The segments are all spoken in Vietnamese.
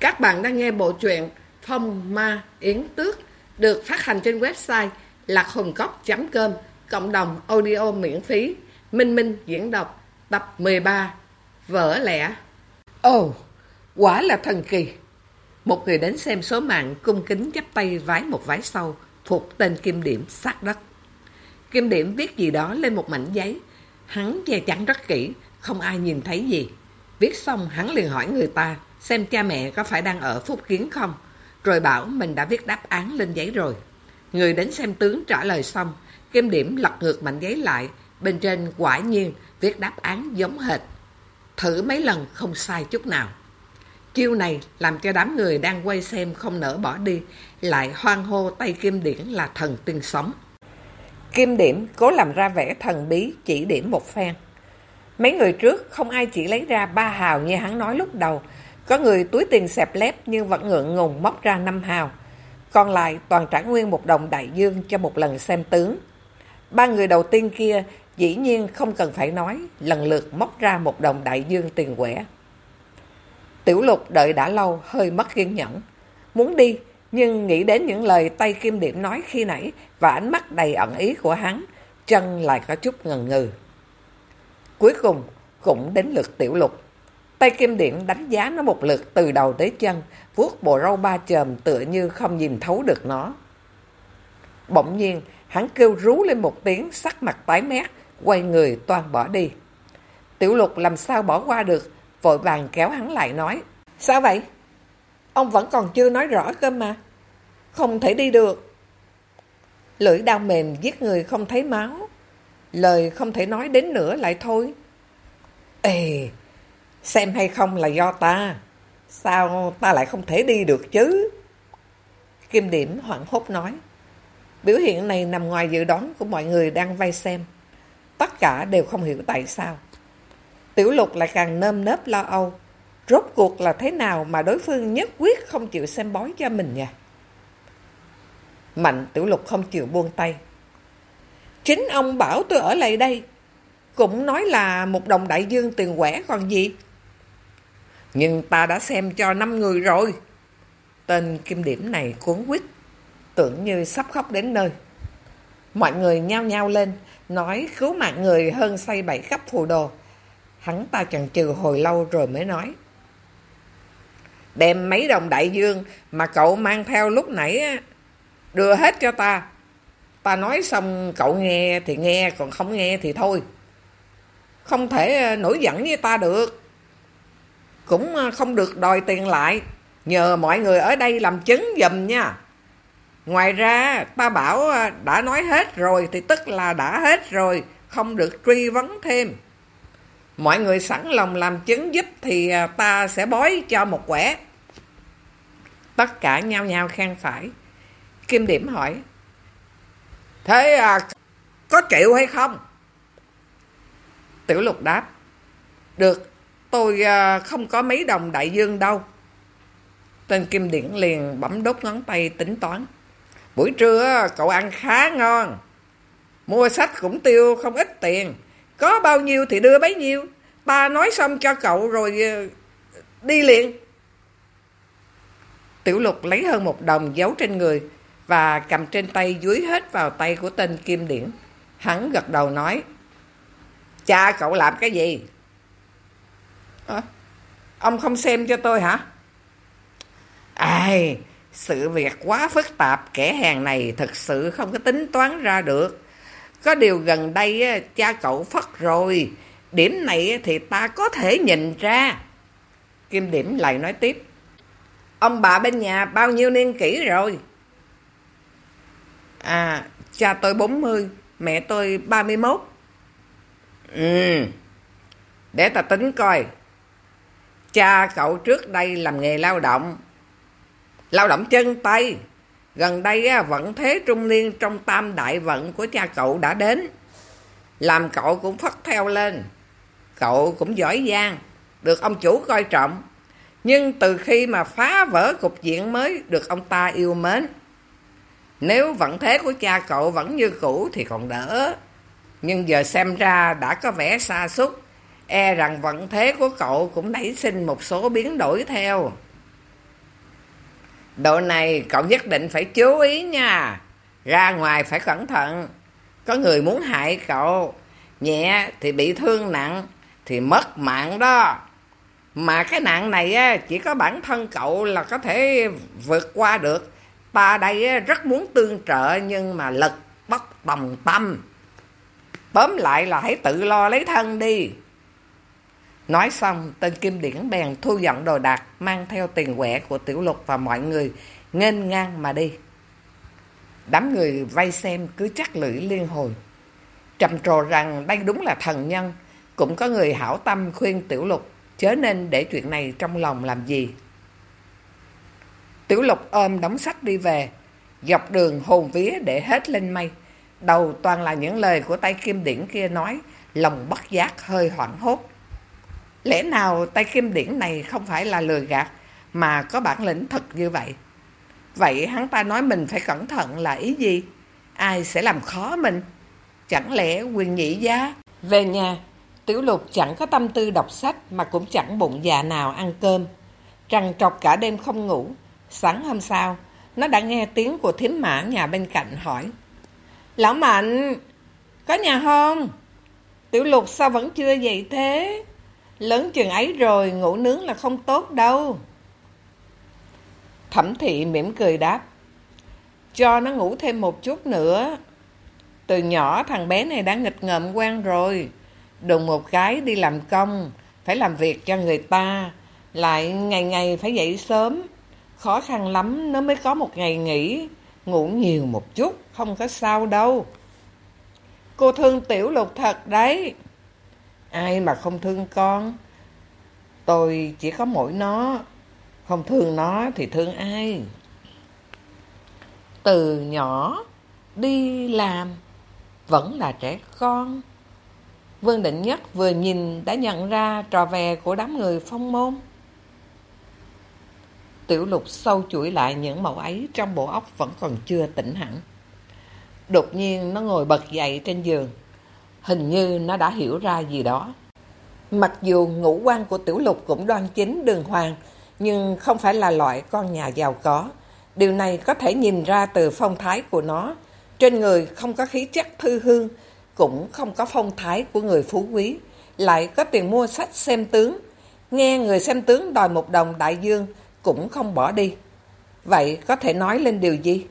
Các bạn đang nghe bộ truyện Phong Ma Yến Tước được phát hành trên website lạchungcốc.com cộng đồng audio miễn phí. Minh Minh diễn đọc tập 13 Vỡ lẽ. Ồ, oh, quả là thần kỳ. Một người đến xem số mạng cung kính chắp tay vái một vái sau thuộc tên Kim Điểm sát đất. Kim Điểm viết gì đó lên một mảnh giấy. Hắn che chắn rất kỹ, không ai nhìn thấy gì. Viết xong hắn liền hỏi người ta xem cha mẹ có phải đang ở Phúc Kiến không, rồi bảo mình đã viết đáp án lên giấy rồi. Người đến xem tướng trả lời xong, Kim Điểm lật ngược mảnh giấy lại, bên trên quả nhiên viết đáp án giống hệt. Thử mấy lần không sai chút nào. Chiêu này làm cho đám người đang quay xem không nỡ bỏ đi, lại hoang hô tay Kim Điển là thần tiên sống. Kim Điểm cố làm ra vẻ thần bí chỉ điểm một phen. Mấy người trước không ai chỉ lấy ra ba hào như hắn nói lúc đầu, có người túi tiền xẹp lép nhưng vẫn ngượng ngùng móc ra năm hào. Còn lại toàn trả nguyên một đồng đại dương cho một lần xem tướng. Ba người đầu tiên kia dĩ nhiên không cần phải nói, lần lượt móc ra một đồng đại dương tiền quẻ. Tiểu lục đợi đã lâu, hơi mất kiên nhẫn. Muốn đi, nhưng nghĩ đến những lời tay kim điểm nói khi nãy và ánh mắt đầy ẩn ý của hắn, chân lại có chút ngần ngừ. Cuối cùng, cũng đến lượt tiểu lục. Tay kim điện đánh giá nó một lượt từ đầu tới chân, vuốt bộ râu ba chòm tựa như không nhìn thấu được nó. Bỗng nhiên, hắn kêu rú lên một tiếng sắc mặt tái mét, quay người toàn bỏ đi. Tiểu lục làm sao bỏ qua được, vội vàng kéo hắn lại nói. Sao vậy? Ông vẫn còn chưa nói rõ cơ mà. Không thể đi được. Lưỡi đau mềm giết người không thấy máu. Lời không thể nói đến nữa lại thôi. Ê, Xem hay không là do ta. Sao ta lại không thể đi được chứ? Kim Điểm hoảng hốt nói. Biểu hiện này nằm ngoài dự đoán của mọi người đang vay xem. Tất cả đều không hiểu tại sao. Tiểu lục lại càng nơm nớp lo âu. Rốt cuộc là thế nào mà đối phương nhất quyết không chịu xem bói cho mình nha? Mạnh tiểu lục không chịu buông tay. Chính ông bảo tôi ở lại đây. Cũng nói là một đồng đại dương tiền quẻ còn gì? Nhưng ta đã xem cho năm người rồi. Tên kim điểm này cuốn quýt, tưởng như sắp khóc đến nơi. Mọi người nhao nhao lên, nói cứu mạng người hơn say bảy khắp phù đồ. Hắn ta chần chừ hồi lâu rồi mới nói. Đem mấy đồng đại dương mà cậu mang theo lúc nãy đưa hết cho ta. Ta nói xong cậu nghe thì nghe, còn không nghe thì thôi. Không thể ờ, nổi giận với ta được cũng ờ, không được đòi tiền lại. Nhờ mọi người ở đây làm chứng dùm nha. Ngoài ra, ta bảo ờ, đã nói hết rồi thì tức là đã hết rồi, không được truy vấn thêm. Mọi người sẵn lòng làm chứng giúp thì ờ, ta sẽ bói cho một quẻ. Tất cả nhau nhau khen phải. Kim Điểm hỏi. Thế à, có chịu hay không? Tiểu lục đáp. Được, Tôi à, không có mấy đồng đại dương đâu. Tên Kim Điển liền bấm đốt ngón tay tính toán. Buổi trưa à, cậu ăn khá ngon. Mua sách cũng tiêu không ít tiền. Có bao nhiêu thì đưa bấy nhiêu. Ta nói xong cho cậu rồi à, đi liền. Tiểu lục lấy hơn một đồng giấu trên người và cầm trên tay dưới hết vào tay của tên Kim Điển. Hắn gật đầu nói, Cha cậu làm cái gì? À, ông không xem cho tôi hả? Ai, sự việc quá phức tạp, kẻ hàng này thật sự không có tính toán ra được. Có điều gần đây cha cậu phất rồi, điểm này thì ta có thể nhìn ra. Kim Điểm lại nói tiếp. Ông bà bên nhà bao nhiêu niên kỷ rồi? À, cha tôi 40, mẹ tôi 31. Ừ, để ta tính coi. Cha cậu trước đây làm nghề lao động. Lao động chân tay. Gần đây vẫn thế trung niên trong tam đại vận của cha cậu đã đến. Làm cậu cũng phất theo lên. Cậu cũng giỏi giang, được ông chủ coi trọng. Nhưng từ khi mà phá vỡ cục diện mới được ông ta yêu mến. Nếu vận thế của cha cậu vẫn như cũ thì còn đỡ. Nhưng giờ xem ra đã có vẻ xa xúc E rằng vận thế của cậu cũng nảy sinh một số biến đổi theo. Độ này cậu nhất định phải chú ý nha. Ra ngoài phải cẩn thận. Có người muốn hại cậu. Nhẹ thì bị thương nặng, thì mất mạng đó. Mà cái nạn này á, chỉ có bản thân cậu là có thể vượt qua được. Ta đây rất muốn tương trợ nhưng mà lực bất tòng tâm. Tóm lại là hãy tự lo lấy thân đi. Nói xong, tên Kim Điển bèn thu dọn đồ đạc, mang theo tiền quẻ của Tiểu Lục và mọi người, nghênh ngang mà đi. Đám người vay xem cứ chắc lưỡi liên hồi. Trầm trồ rằng đây đúng là thần nhân, cũng có người hảo tâm khuyên Tiểu Lục, chớ nên để chuyện này trong lòng làm gì. Tiểu Lục ôm đóng sách đi về, dọc đường hồn vía để hết lên mây. Đầu toàn là những lời của tay Kim Điển kia nói, lòng bất giác hơi hoảng hốt. Lẽ nào tay kim điển này không phải là lừa gạt mà có bản lĩnh thật như vậy? Vậy hắn ta nói mình phải cẩn thận là ý gì? Ai sẽ làm khó mình? Chẳng lẽ quyền nhị giá? Về nhà, Tiểu Lục chẳng có tâm tư đọc sách mà cũng chẳng bụng dạ nào ăn cơm. Trằn trọc cả đêm không ngủ. Sáng hôm sau, nó đã nghe tiếng của thím mã nhà bên cạnh hỏi. Lão Mạnh, có nhà không? Tiểu Lục sao vẫn chưa dậy thế? Lớn chừng ấy rồi, ngủ nướng là không tốt đâu. Thẩm thị mỉm cười đáp. Cho nó ngủ thêm một chút nữa. Từ nhỏ thằng bé này đã nghịch ngợm quen rồi. Đùng một cái đi làm công, phải làm việc cho người ta. Lại ngày ngày phải dậy sớm. Khó khăn lắm nó mới có một ngày nghỉ. Ngủ nhiều một chút, không có sao đâu. Cô thương tiểu lục thật đấy. Ai mà không thương con? Tôi chỉ có mỗi nó. Không thương nó thì thương ai? Từ nhỏ đi làm vẫn là trẻ con. Vương Định Nhất vừa nhìn đã nhận ra trò vè của đám người phong môn. Tiểu lục sâu chuỗi lại những màu ấy trong bộ óc vẫn còn chưa tỉnh hẳn. Đột nhiên nó ngồi bật dậy trên giường. Hình như nó đã hiểu ra gì đó. Mặc dù ngũ quan của Tiểu Lục cũng đoan chính đường hoàng, nhưng không phải là loại con nhà giàu có. Điều này có thể nhìn ra từ phong thái của nó. Trên người không có khí chất thư hương, cũng không có phong thái của người phú quý. Lại có tiền mua sách xem tướng. Nghe người xem tướng đòi một đồng đại dương, cũng không bỏ đi. Vậy có thể nói lên điều gì?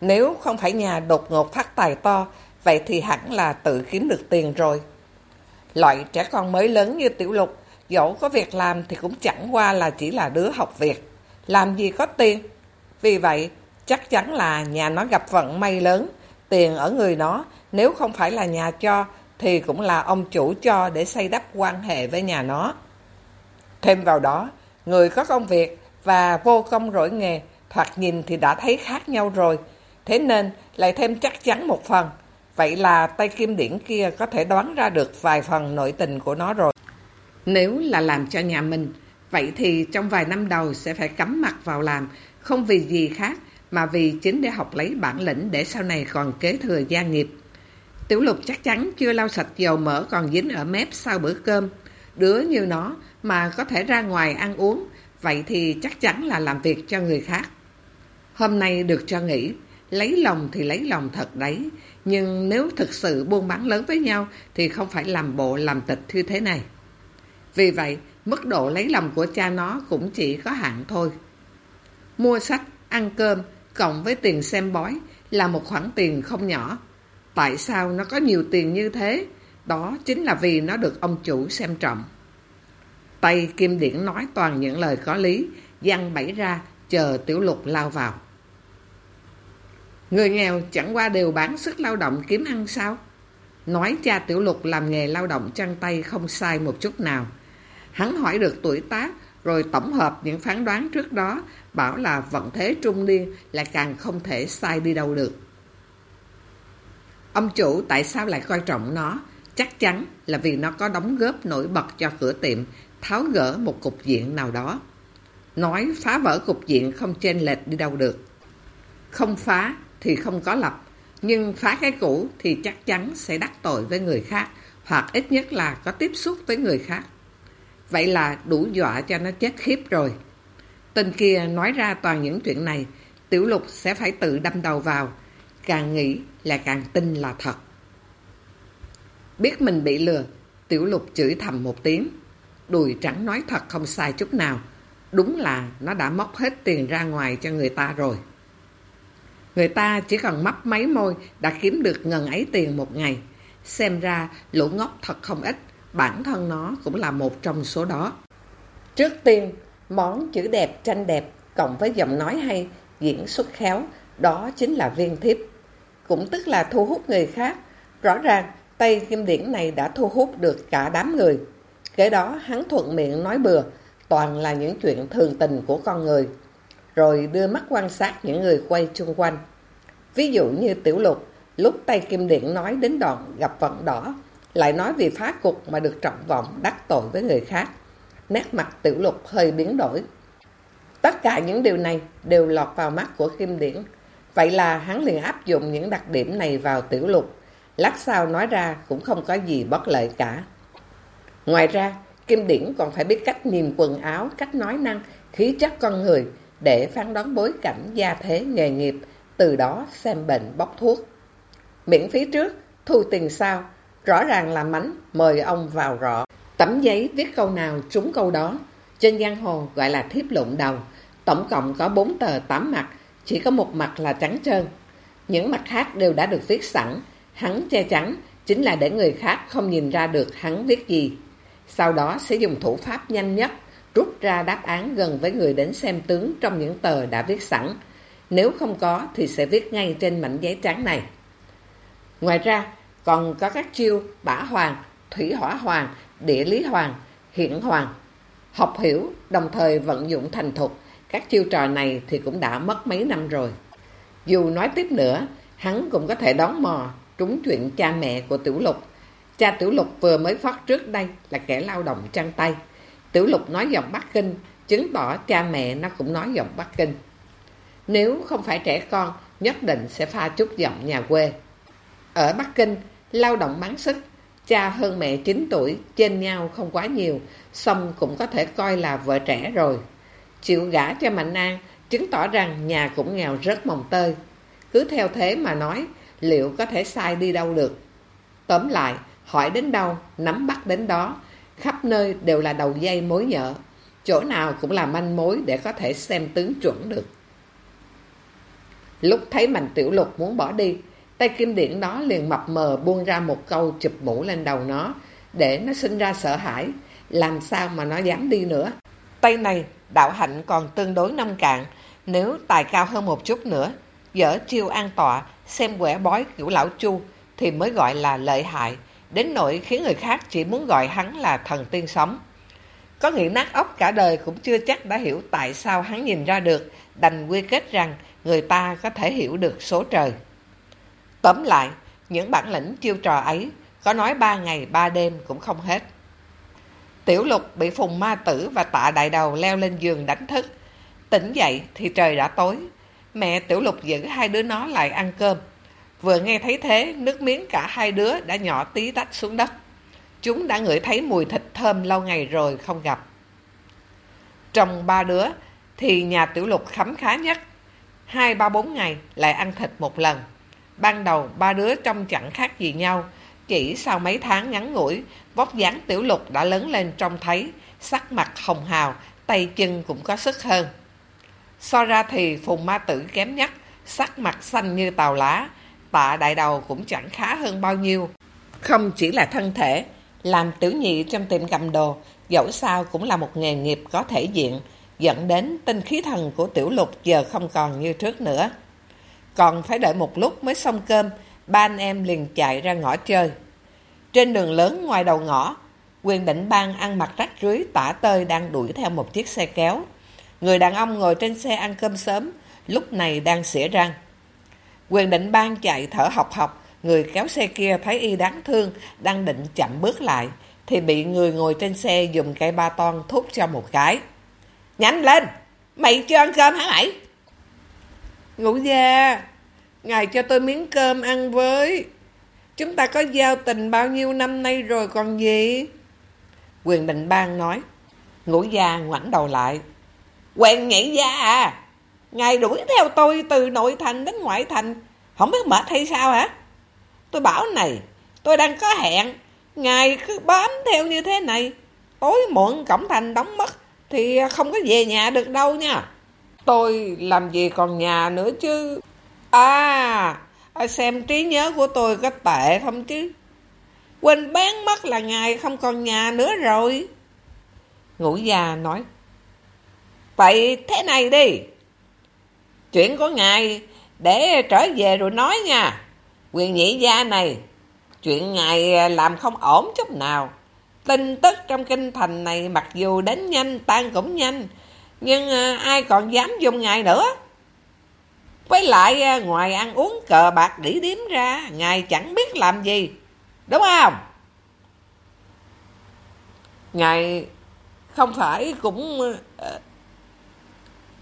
Nếu không phải nhà đột ngột phát tài to, vậy thì hẳn là tự kiếm được tiền rồi. Loại trẻ con mới lớn như Tiểu Lục, dẫu có việc làm thì cũng chẳng qua là chỉ là đứa học việc. Làm gì có tiền? Vì vậy, chắc chắn là nhà nó gặp vận may lớn. Tiền ở người nó, nếu không phải là nhà cho, thì cũng là ông chủ cho để xây đắp quan hệ với nhà nó. Thêm vào đó, người có công việc và vô công rỗi nghề, thoạt nhìn thì đã thấy khác nhau rồi. Thế nên lại thêm chắc chắn một phần, Vậy là tay kim điển kia có thể đoán ra được vài phần nội tình của nó rồi. Nếu là làm cho nhà mình, vậy thì trong vài năm đầu sẽ phải cắm mặt vào làm, không vì gì khác, mà vì chính để học lấy bản lĩnh để sau này còn kế thừa gia nghiệp. Tiểu lục chắc chắn chưa lau sạch dầu mỡ còn dính ở mép sau bữa cơm. Đứa như nó mà có thể ra ngoài ăn uống, vậy thì chắc chắn là làm việc cho người khác. Hôm nay được cho nghỉ, lấy lòng thì lấy lòng thật đấy, nhưng nếu thực sự buôn bán lớn với nhau thì không phải làm bộ làm tịch như thế này. Vì vậy, mức độ lấy lòng của cha nó cũng chỉ có hạn thôi. Mua sách, ăn cơm, cộng với tiền xem bói là một khoản tiền không nhỏ. Tại sao nó có nhiều tiền như thế? Đó chính là vì nó được ông chủ xem trọng. Tay Kim Điển nói toàn những lời có lý, văn bẫy ra, chờ tiểu lục lao vào. Người nghèo chẳng qua đều bán sức lao động kiếm ăn sao? Nói cha Tiểu Lục làm nghề lao động chân tay không sai một chút nào. Hắn hỏi được tuổi tác, rồi tổng hợp những phán đoán trước đó, bảo là vận thế trung niên là càng không thể sai đi đâu được. Ông chủ tại sao lại coi trọng nó? Chắc chắn là vì nó có đóng góp nổi bật cho cửa tiệm, tháo gỡ một cục diện nào đó. Nói phá vỡ cục diện không chênh lệch đi đâu được. Không phá thì không có lập, nhưng phá cái cũ thì chắc chắn sẽ đắc tội với người khác, hoặc ít nhất là có tiếp xúc với người khác. Vậy là đủ dọa cho nó chết khiếp rồi. Tên kia nói ra toàn những chuyện này, Tiểu Lục sẽ phải tự đâm đầu vào. Càng nghĩ là càng tin là thật. Biết mình bị lừa, Tiểu Lục chửi thầm một tiếng. Đùi trắng nói thật không sai chút nào. Đúng là nó đã móc hết tiền ra ngoài cho người ta rồi. Người ta chỉ cần mấp mấy môi đã kiếm được ngần ấy tiền một ngày. Xem ra lũ ngốc thật không ít, bản thân nó cũng là một trong số đó. Trước tiên, món chữ đẹp tranh đẹp cộng với giọng nói hay, diễn xuất khéo, đó chính là viên thiếp. Cũng tức là thu hút người khác. Rõ ràng, tay kim điển này đã thu hút được cả đám người. Kế đó hắn thuận miệng nói bừa, toàn là những chuyện thường tình của con người. Rồi đưa mắt quan sát những người quay chung quanh. Ví dụ như tiểu lục, lúc tay kim điện nói đến đoạn gặp vận đỏ, lại nói vì phá cục mà được trọng vọng đắc tội với người khác. Nét mặt tiểu lục hơi biến đổi. Tất cả những điều này đều lọt vào mắt của kim điển. Vậy là hắn liền áp dụng những đặc điểm này vào tiểu lục. Lát sau nói ra cũng không có gì bất lợi cả. Ngoài ra, Kim Điển còn phải biết cách nhìn quần áo, cách nói năng, khí chất con người để phán đoán bối cảnh, gia thế, nghề nghiệp, từ đó xem bệnh bóc thuốc. Miễn phí trước, thu tiền sau, rõ ràng là mánh, mời ông vào rõ. Tấm giấy viết câu nào trúng câu đó, trên giang hồ gọi là thiếp lụng đầu, tổng cộng có 4 tờ 8 mặt, chỉ có một mặt là trắng trơn. Những mặt khác đều đã được viết sẵn, hắn che chắn chính là để người khác không nhìn ra được hắn viết gì. Sau đó sẽ dùng thủ pháp nhanh nhất, rút ra đáp án gần với người đến xem tướng trong những tờ đã viết sẵn. Nếu không có thì sẽ viết ngay trên mảnh giấy trắng này. Ngoài ra, còn có các chiêu bả hoàng, thủy hỏa hoàng, địa lý hoàng, hiển hoàng. Học hiểu, đồng thời vận dụng thành thục, các chiêu trò này thì cũng đã mất mấy năm rồi. Dù nói tiếp nữa, hắn cũng có thể đón mò trúng chuyện cha mẹ của Tiểu Lục. Cha Tiểu Lục vừa mới phát trước đây là kẻ lao động trăng tay. Tiểu Lục nói giọng Bắc Kinh, chứng tỏ cha mẹ nó cũng nói giọng Bắc Kinh. Nếu không phải trẻ con, nhất định sẽ pha chút giọng nhà quê. Ở Bắc Kinh, lao động bán sức, cha hơn mẹ 9 tuổi, trên nhau không quá nhiều, xong cũng có thể coi là vợ trẻ rồi. Chịu gả cho Mạnh An, chứng tỏ rằng nhà cũng nghèo rất mồng tơi. Cứ theo thế mà nói, liệu có thể sai đi đâu được? Tóm lại, hỏi đến đâu, nắm bắt đến đó, khắp nơi đều là đầu dây mối nhợ. Chỗ nào cũng là manh mối để có thể xem tướng chuẩn được. Lúc thấy Mạnh Tiểu Lục muốn bỏ đi, tay kim điển đó liền mập mờ buông ra một câu chụp mũ lên đầu nó, để nó sinh ra sợ hãi, làm sao mà nó dám đi nữa. Tay này, đạo hạnh còn tương đối nông cạn, nếu tài cao hơn một chút nữa, dở chiêu an tọa, xem quẻ bói kiểu lão chu, thì mới gọi là lợi hại, đến nỗi khiến người khác chỉ muốn gọi hắn là thần tiên sống. Có nghĩ nát óc cả đời cũng chưa chắc đã hiểu tại sao hắn nhìn ra được, đành quy kết rằng người ta có thể hiểu được số trời. Tóm lại, những bản lĩnh chiêu trò ấy có nói ba ngày ba đêm cũng không hết. Tiểu lục bị phùng ma tử và tạ đại đầu leo lên giường đánh thức. Tỉnh dậy thì trời đã tối. Mẹ tiểu lục giữ hai đứa nó lại ăn cơm. Vừa nghe thấy thế, nước miếng cả hai đứa đã nhỏ tí tách xuống đất. Chúng đã ngửi thấy mùi thịt thơm lâu ngày rồi không gặp. Trong ba đứa thì nhà tiểu lục khấm khá nhất. Hai ba bốn ngày lại ăn thịt một lần. Ban đầu ba đứa trông chẳng khác gì nhau. Chỉ sau mấy tháng ngắn ngủi, vóc dáng tiểu lục đã lớn lên trông thấy, sắc mặt hồng hào, tay chân cũng có sức hơn. So ra thì phùng ma tử kém nhất, sắc mặt xanh như tàu lá, tạ đại đầu cũng chẳng khá hơn bao nhiêu. Không chỉ là thân thể, làm tiểu nhị trong tiệm cầm đồ, dẫu sao cũng là một nghề nghiệp có thể diện, dẫn đến tinh khí thần của tiểu lục giờ không còn như trước nữa. Còn phải đợi một lúc mới xong cơm, ba anh em liền chạy ra ngõ chơi. Trên đường lớn ngoài đầu ngõ, quyền định bang ăn mặc rách rưới tả tơi đang đuổi theo một chiếc xe kéo. Người đàn ông ngồi trên xe ăn cơm sớm, lúc này đang xỉa răng. Quyền định bang chạy thở học học, người kéo xe kia thấy y đáng thương, đang định chậm bước lại, thì bị người ngồi trên xe dùng cây ba ton thúc cho một cái. Nhanh lên! Mày chưa ăn cơm hả mày? Ngũ gia, ngài cho tôi miếng cơm ăn với. Chúng ta có giao tình bao nhiêu năm nay rồi còn gì? Quyền định bang nói. Ngũ gia ngoảnh đầu lại. Quen nhảy gia à? Ngài đuổi theo tôi từ nội thành đến ngoại thành, không biết mệt hay sao hả? Tôi bảo này, tôi đang có hẹn, ngài cứ bám theo như thế này, tối muộn cổng thành đóng mất, thì không có về nhà được đâu nha. Tôi làm gì còn nhà nữa chứ. À, à xem trí nhớ của tôi có tệ không chứ. Quên bán mất là ngài không còn nhà nữa rồi. Ngũ già nói. Vậy thế này đi. Chuyện của ngài để trở về rồi nói nha. Quyền nhị gia này, chuyện ngài làm không ổn chút nào. Tin tức trong kinh thành này mặc dù đến nhanh, tan cũng nhanh, nhưng à, ai còn dám dùng ngài nữa. Với lại à, ngoài ăn uống cờ bạc đỉ điếm ra, ngài chẳng biết làm gì. Đúng không? Ngài không phải cũng... À,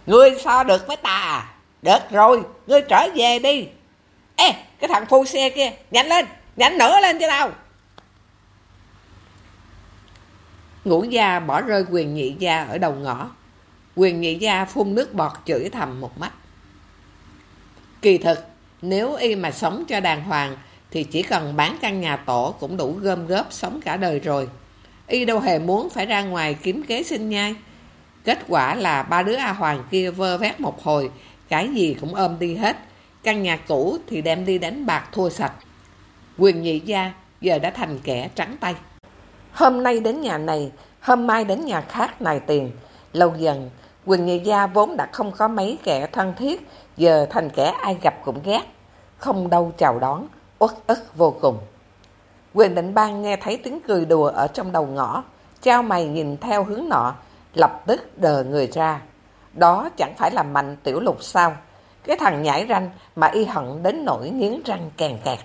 ngươi so được với ta à? Được rồi, ngươi trở về đi. Ê, cái thằng phu xe kia, nhanh lên, nhanh nữa lên cho tao. Ngũ gia bỏ rơi quyền nhị gia ở đầu ngõ. Quyền nhị gia phun nước bọt chửi thầm một mắt. Kỳ thực, nếu y mà sống cho đàng hoàng, thì chỉ cần bán căn nhà tổ cũng đủ gom góp sống cả đời rồi. Y đâu hề muốn phải ra ngoài kiếm kế sinh nhai. Kết quả là ba đứa A Hoàng kia vơ vét một hồi, cái gì cũng ôm đi hết. Căn nhà cũ thì đem đi đánh bạc thua sạch. Quyền nhị gia giờ đã thành kẻ trắng tay. Hôm nay đến nhà này, hôm mai đến nhà khác nài tiền. Lâu dần, quyền nhị gia vốn đã không có mấy kẻ thân thiết, giờ thành kẻ ai gặp cũng ghét. Không đâu chào đón, uất ức vô cùng. Quyền định bang nghe thấy tiếng cười đùa ở trong đầu ngõ, trao mày nhìn theo hướng nọ, lập tức đờ người ra. Đó chẳng phải là mạnh tiểu lục sao? Cái thằng nhảy ranh mà y hận đến nỗi nghiến răng kèn kẹt.